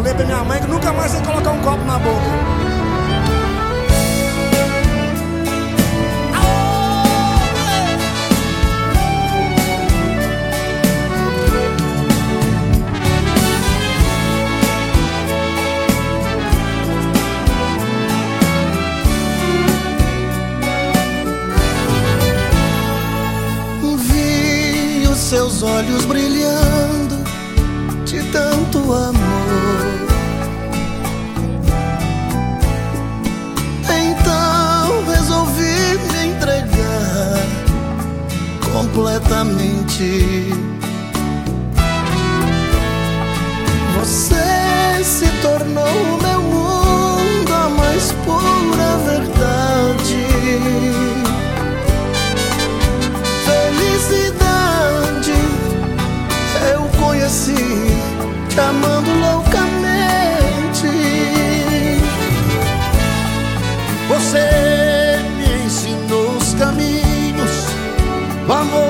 Falei pra minha mãe que nunca mais ia colocar um copo na boca. seus olhos brilhando de tanto amor. Completamente. Você se tornou o meu mundo, a mais pura verdade. conheci, te amando loucamente. Você me ensinou os caminhos do amor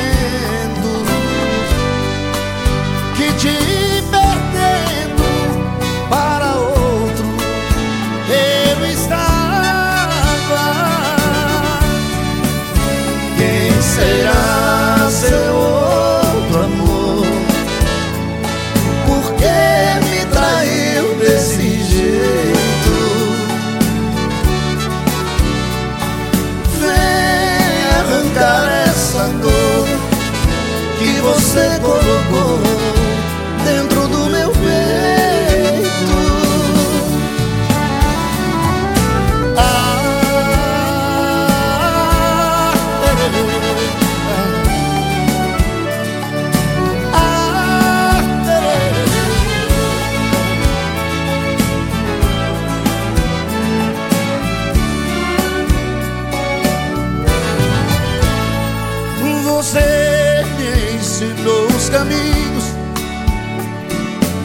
se colocó.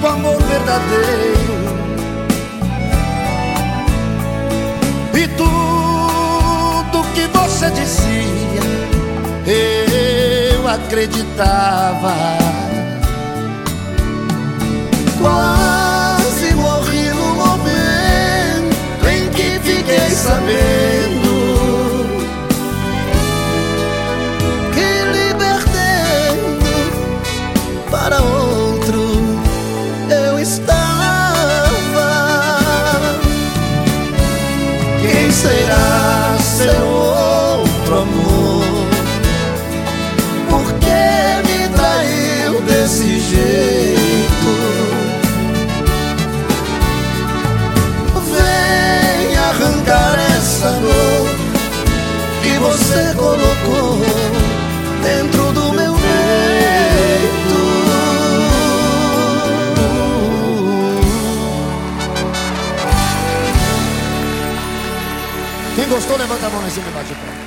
Amor verdadeiro. E tudo que você dizia, eu acreditava. Quase Gostou, levanta a mão em cima e bate palma.